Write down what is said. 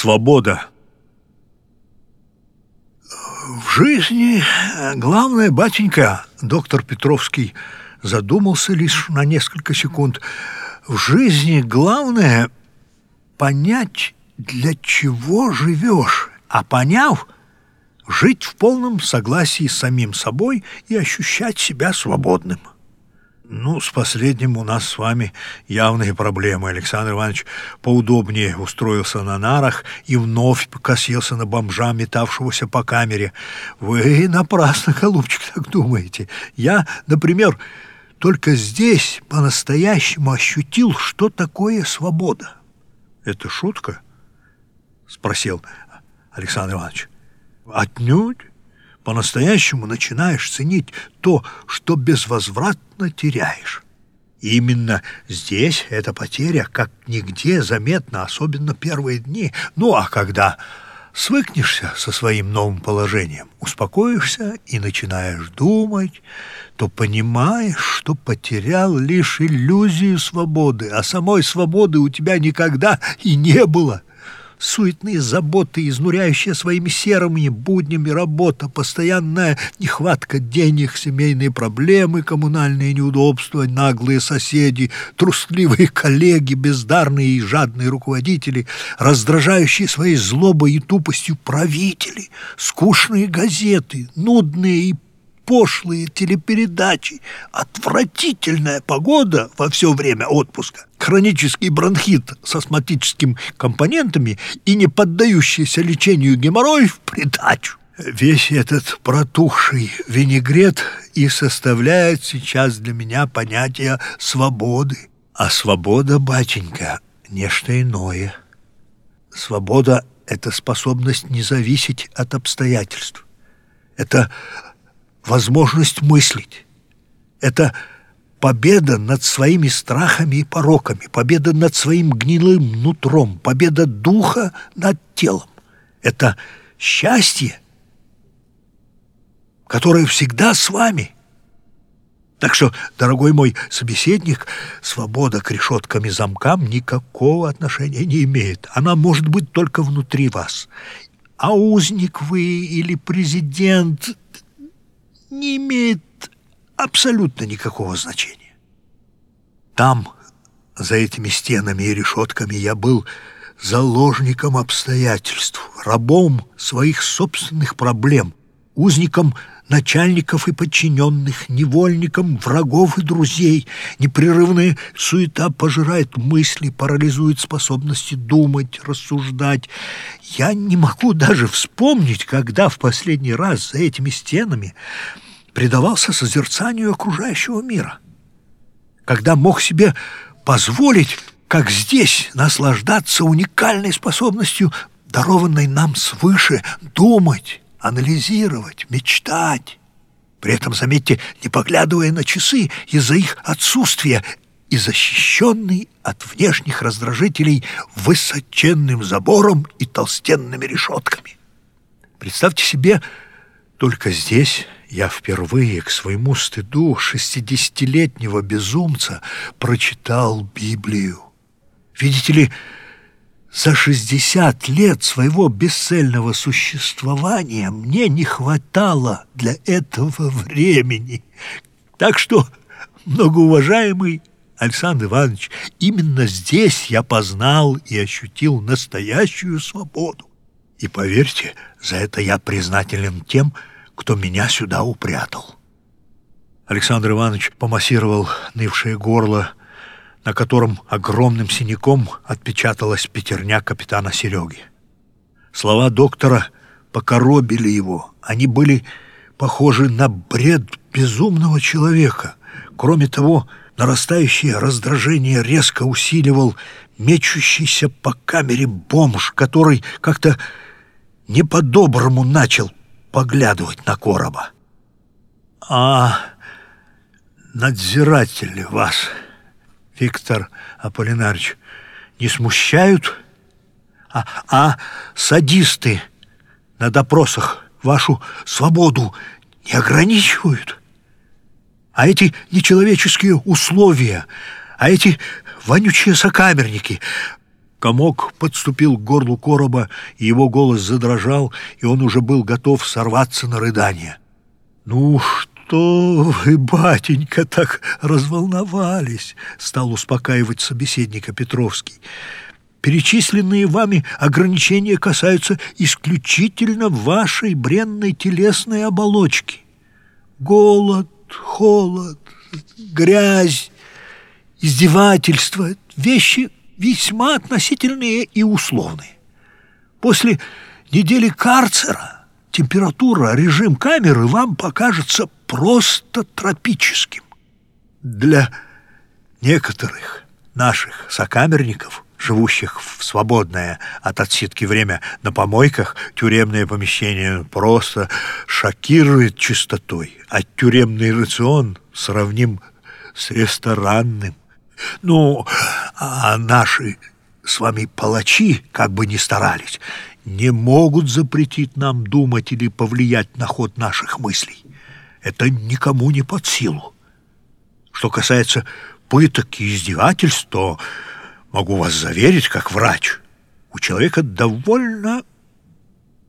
Свобода. В жизни главное, батенька, доктор Петровский задумался лишь на несколько секунд. В жизни главное понять, для чего живешь, а поняв, жить в полном согласии с самим собой и ощущать себя свободным. Ну, с последним у нас с вами явные проблемы. Александр Иванович поудобнее устроился на нарах и вновь покосился на бомжа, метавшегося по камере. Вы напрасно, голубчик, так думаете. Я, например, только здесь по-настоящему ощутил, что такое свобода. Это шутка? Спросил Александр Иванович. Отнюдь по-настоящему начинаешь ценить то, что безвозвратно теряешь. Именно здесь эта потеря как нигде заметна, особенно первые дни. Ну а когда свыкнешься со своим новым положением, успокоишься и начинаешь думать, то понимаешь, что потерял лишь иллюзию свободы, а самой свободы у тебя никогда и не было суетные заботы, изнуряющая своими серыми буднями работа, постоянная нехватка денег, семейные проблемы, коммунальные неудобства, наглые соседи, трусливые коллеги, бездарные и жадные руководители, раздражающие своей злобой и тупостью правители, скучные газеты, нудные и пошлые телепередачи, отвратительная погода во все время отпуска, хронический бронхит с астматическими компонентами и не поддающийся лечению геморрой в придачу. Весь этот протухший винегрет и составляет сейчас для меня понятие свободы. А свобода, батенька, нечто иное. Свобода — это способность не зависеть от обстоятельств. Это возможность мыслить. Это победа над своими страхами и пороками, победа над своим гнилым нутром, победа духа над телом. Это счастье, которое всегда с вами. Так что, дорогой мой собеседник, свобода к решеткам и замкам никакого отношения не имеет. Она может быть только внутри вас. А узник вы или президент не имеет абсолютно никакого значения. Там, за этими стенами и решетками, я был заложником обстоятельств, рабом своих собственных проблем, узником начальников и подчиненных, невольником врагов и друзей. Непрерывная суета пожирает мысли, парализует способности думать, рассуждать. Я не могу даже вспомнить, когда в последний раз за этими стенами предавался созерцанию окружающего мира, когда мог себе позволить, как здесь, наслаждаться уникальной способностью, дарованной нам свыше, думать, анализировать, мечтать. При этом, заметьте, не поглядывая на часы из-за их отсутствия и защищенный от внешних раздражителей высоченным забором и толстенными решетками. Представьте себе, только здесь я впервые к своему стыду шестидесятилетнего безумца прочитал Библию. Видите ли, за шестьдесят лет своего бесцельного существования мне не хватало для этого времени. Так что, многоуважаемый Александр Иванович, именно здесь я познал и ощутил настоящую свободу. И поверьте, за это я признателен тем, кто меня сюда упрятал. Александр Иванович помассировал нывшее горло, на котором огромным синяком отпечаталась пятерня капитана Сереги. Слова доктора покоробили его. Они были похожи на бред безумного человека. Кроме того, нарастающее раздражение резко усиливал мечущийся по камере бомж, который как-то не по-доброму начал поглядывать на короба. «А надзиратели вас...» Виктор Аполлинарич, не смущают? А, а садисты на допросах вашу свободу не ограничивают? А эти нечеловеческие условия, а эти вонючие сокамерники, Комок подступил к горлу короба, и его голос задрожал, и он уже был готов сорваться на рыдание. «Ну что вы, батенька, так разволновались?» — стал успокаивать собеседника Петровский. «Перечисленные вами ограничения касаются исключительно вашей бренной телесной оболочки. Голод, холод, грязь, издевательство — вещи весьма относительные и условные. После недели карцера температура, режим камеры вам покажется просто тропическим. Для некоторых наших сокамерников, живущих в свободное от отсидки время на помойках, тюремное помещение просто шокирует чистотой, а тюремный рацион сравним с ресторанным. Ну, а наши с вами палачи, как бы ни старались, не могут запретить нам думать или повлиять на ход наших мыслей. Это никому не под силу. Что касается пыток и издевательств, то могу вас заверить, как врач, у человека довольно